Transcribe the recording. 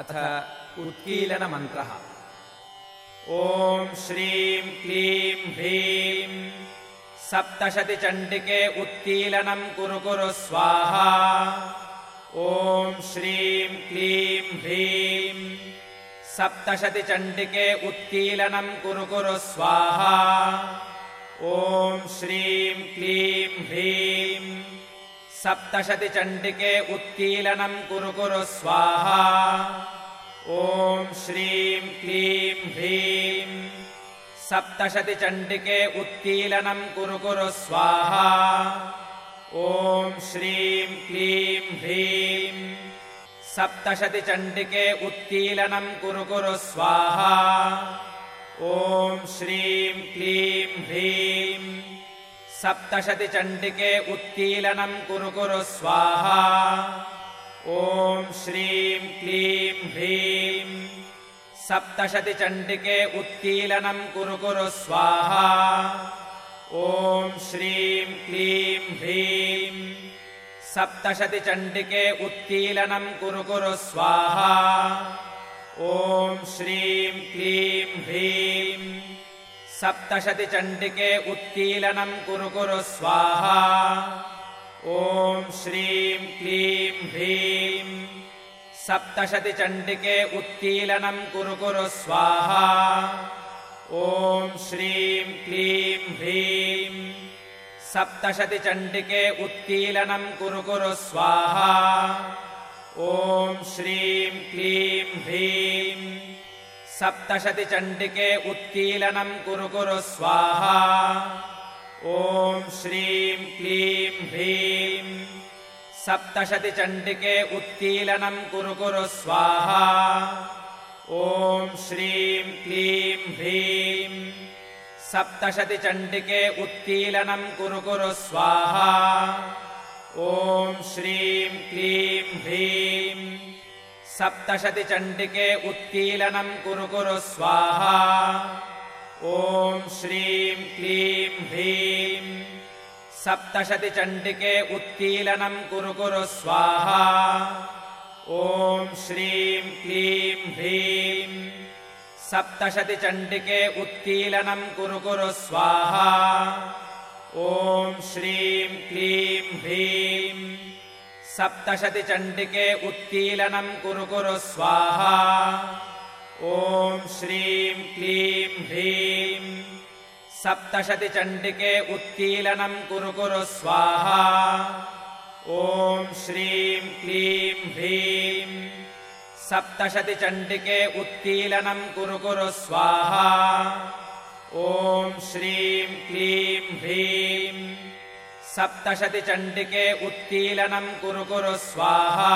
अथ उत्कीलनमन्त्रः। ॐ श्रीं क्लीं ह्रीं सप्तशतिचण्डिके उत्कीलनम् कुरु कुरु स्वाहा। ॐ श्रीं क्लीं ह्रीं सप्तशतिचण्डिके उत्कीलनम् कुरु कुरु स्वाहा। ॐ श्रीं क्लीं ह्रीं सप्तशतिचण्डिके उत्कीलनम् कुरु कुरु स्वाहा। ॐ श्रीं क्लीं ह्रीं। सप्तशतिचण्डिके उत्कीलनम् कुरु कुरु स्वाहा। ॐ श्रीं क्लीं ह्रीं। सप्तशतिचण्डिके उत्कीलनम् कुरु कुरु स्वाहा। ॐ श्रीं क्लीं ह्रीं सप्तशतिचण्डिके उत्कीलनम् कुरु कुरु स्वाहा। ॐ श्रीं क्लीं ह्रीं सप्तशतिचण्डिके उत्कीलनम् कुरु कुरु स्वाहा। ॐ श्रीं क्लीं ह्रीं सप्तशतिचण्डिके उत्कीलनम् कुरु कुरु स्वाहा। ॐ श्रीं क्लीं ह्रीं सप्तशतिचण्डिके उत्कीलनम् कुरु कुरु स्वाहा। ॐ श्रीं क्लीं ह्रीं सप्तशतिचण्डिके उत्कीलनम् कुरु कुरु स्वाहा। ॐ श्रीं क्लीं ह्रीं सप्तशतिचण्डिके उत्कीलनम् कुरु कुरु स्वाहा। ॐ श्रीं क्लीं ह्रीं सप्तशतिचण्डिके उत्कीलनम् कुरु कुरु स्वाहा। ॐ श्रीं क्लीं ह्रीं सप्तशतिचण्डिके उत्कीलनम् कुरु कुरु स्वाहा। ॐ श्रीं क्लीं ह्रीं सप्तशतिचण्डिके उत्कीलनम् कुरु कुरु स्वाहा। ॐ श्रीं क्लीं ह्रीं सप्तशतिचण्डिके उत्कीलनम् कुरु कुरु स्वाहा। ॐ श्रीं क्लीं ह्रीं। सप्तशतिचण्डिके उत्कीलनम् कुरु कुरु स्वाहा। ॐ श्रीं क्लीं ह्रीं। सप्तशतिचण्डिके उत्कीलनम् कुरु कुरु स्वाहा। ॐ श्रीं क्लीं ह्रीं सप्तशतिचण्डिके उत्कीलनम् कुरु कुरु स्वाहा। ॐ श्रीं क्लीं ह्रीं सप्तशतिचण्डिके उत्कीलनम् कुरु कुरु स्वाहा। ॐ श्रीं क्लीं ह्रीं सप्तशतिचण्डिके उत्कीलनम् कुरु कुरु स्वाहा। ॐ श्रीं क्लीं ह्रीं सप्तशतिचण्डिके उत्कीलनम् कुरु कुरु स्वाहा